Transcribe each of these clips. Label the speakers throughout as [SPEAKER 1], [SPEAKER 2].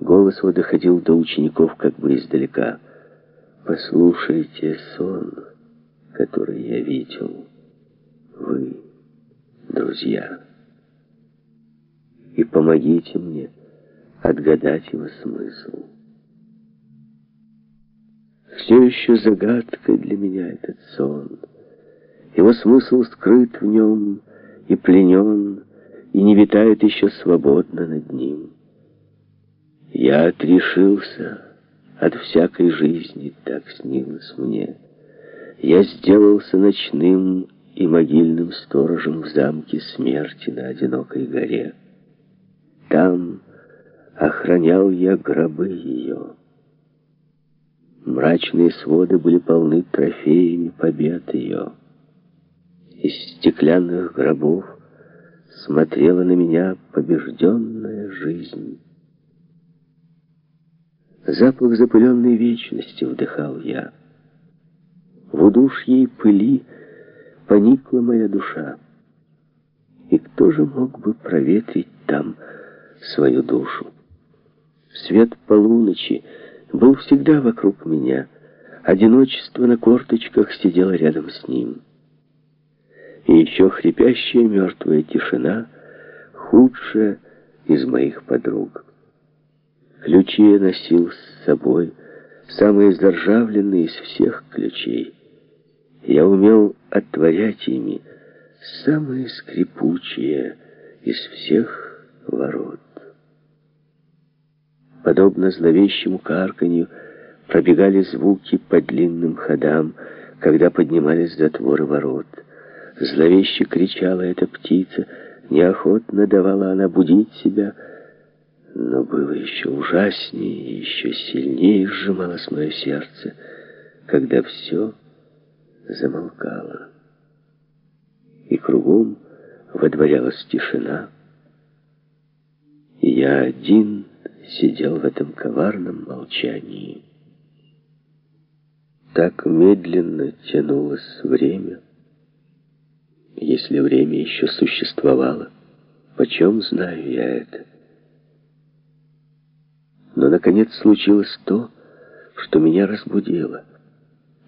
[SPEAKER 1] Голос его доходил до учеников как бы издалека. «Послушайте сон, который я видел. Вы, друзья, и помогите мне отгадать его смысл». Все еще загадкой для меня этот сон. Его смысл скрыт в нем и пленен, и не витает еще свободно над ним. Я отрешился от всякой жизни, так снилось мне. Я сделался ночным и могильным сторожем в замке смерти на одинокой горе. Там охранял я гробы ее. Мрачные своды были полны трофеями побед ее. Из стеклянных гробов смотрела на меня побежденная жизнь. Запах запыленной вечности вдыхал я. В удушье и пыли поникла моя душа. И кто же мог бы проветрить там свою душу? Свет полуночи был всегда вокруг меня. Одиночество на корточках сидело рядом с ним. И еще хрипящая мертвая тишина, худшая из моих подруг. Ключи я носил с собой, самые заржавленные из всех ключей. Я умел отворять ими самые скрипучие из всех ворот. Подобно зловещему карканью пробегали звуки по длинным ходам, когда поднимались затворы ворот. Зловеще кричала эта птица, неохотно давала она будить себя, но было еще ужаснее и еще сильнее сжималось мое сердце, когда все замолкало. И кругом водворялась тишина, и я один сидел в этом коварном молчании. Так медленно тянулось время, если время еще существовало. Почем знаю я это? Но, наконец, случилось то, что меня разбудило.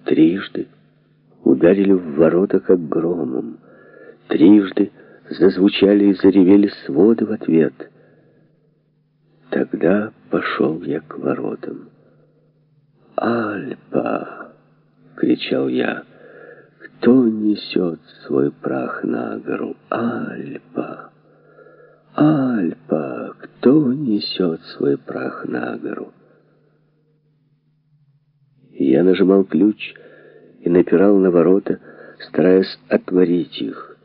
[SPEAKER 1] Трижды ударили в ворота, как громом. Трижды зазвучали и заревели своды в ответ. Тогда пошел я к воротам. «Альпа!» — кричал я. «Кто несет свой прах на гору? Альпа! Альпа!» Кто несет свой прах на гору? Я нажимал ключ и напирал на ворота, стараясь отворить их,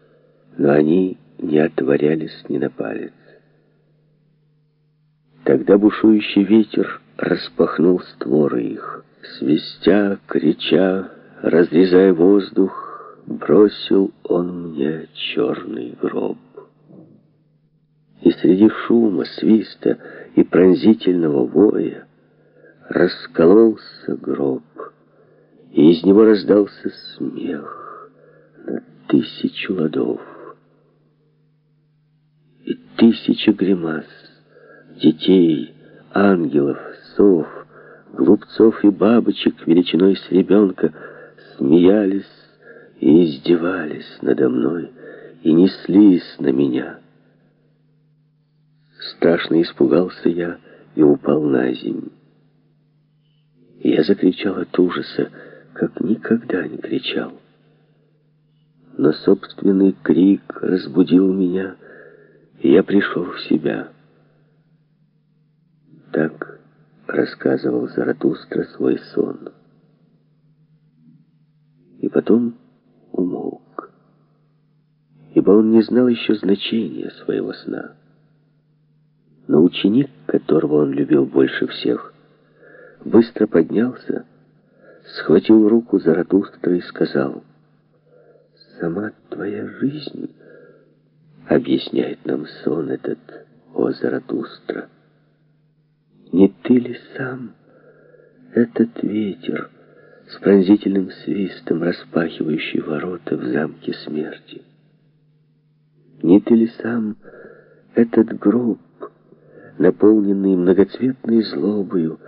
[SPEAKER 1] но они не отворялись ни на палец. Тогда бушующий ветер распахнул створы их, свистя, крича, разрезая воздух, бросил он мне черный гроб. И среди шума, свиста и пронзительного воя раскололся гроб, и из него раздался смех на тысячу ладов. И тысячи гримас, детей, ангелов, сов, глупцов и бабочек величиной с ребенка смеялись и издевались надо мной, и неслись на меня. Страшно испугался я и упал на землю. Я закричал от ужаса, как никогда не кричал. Но собственный крик разбудил меня, и я пришел в себя. Так рассказывал Заратустра свой сон. И потом умолк, ибо он не знал еще значения своего сна. Но ученик, которого он любил больше всех, быстро поднялся, схватил руку Заратустра и сказал, «Сама твоя жизнь объясняет нам сон этот, о Заратустра. Не ты ли сам этот ветер с пронзительным свистом, распахивающий ворота в замке смерти? Не ты ли сам этот гроб, наполненный многоцветной злобою,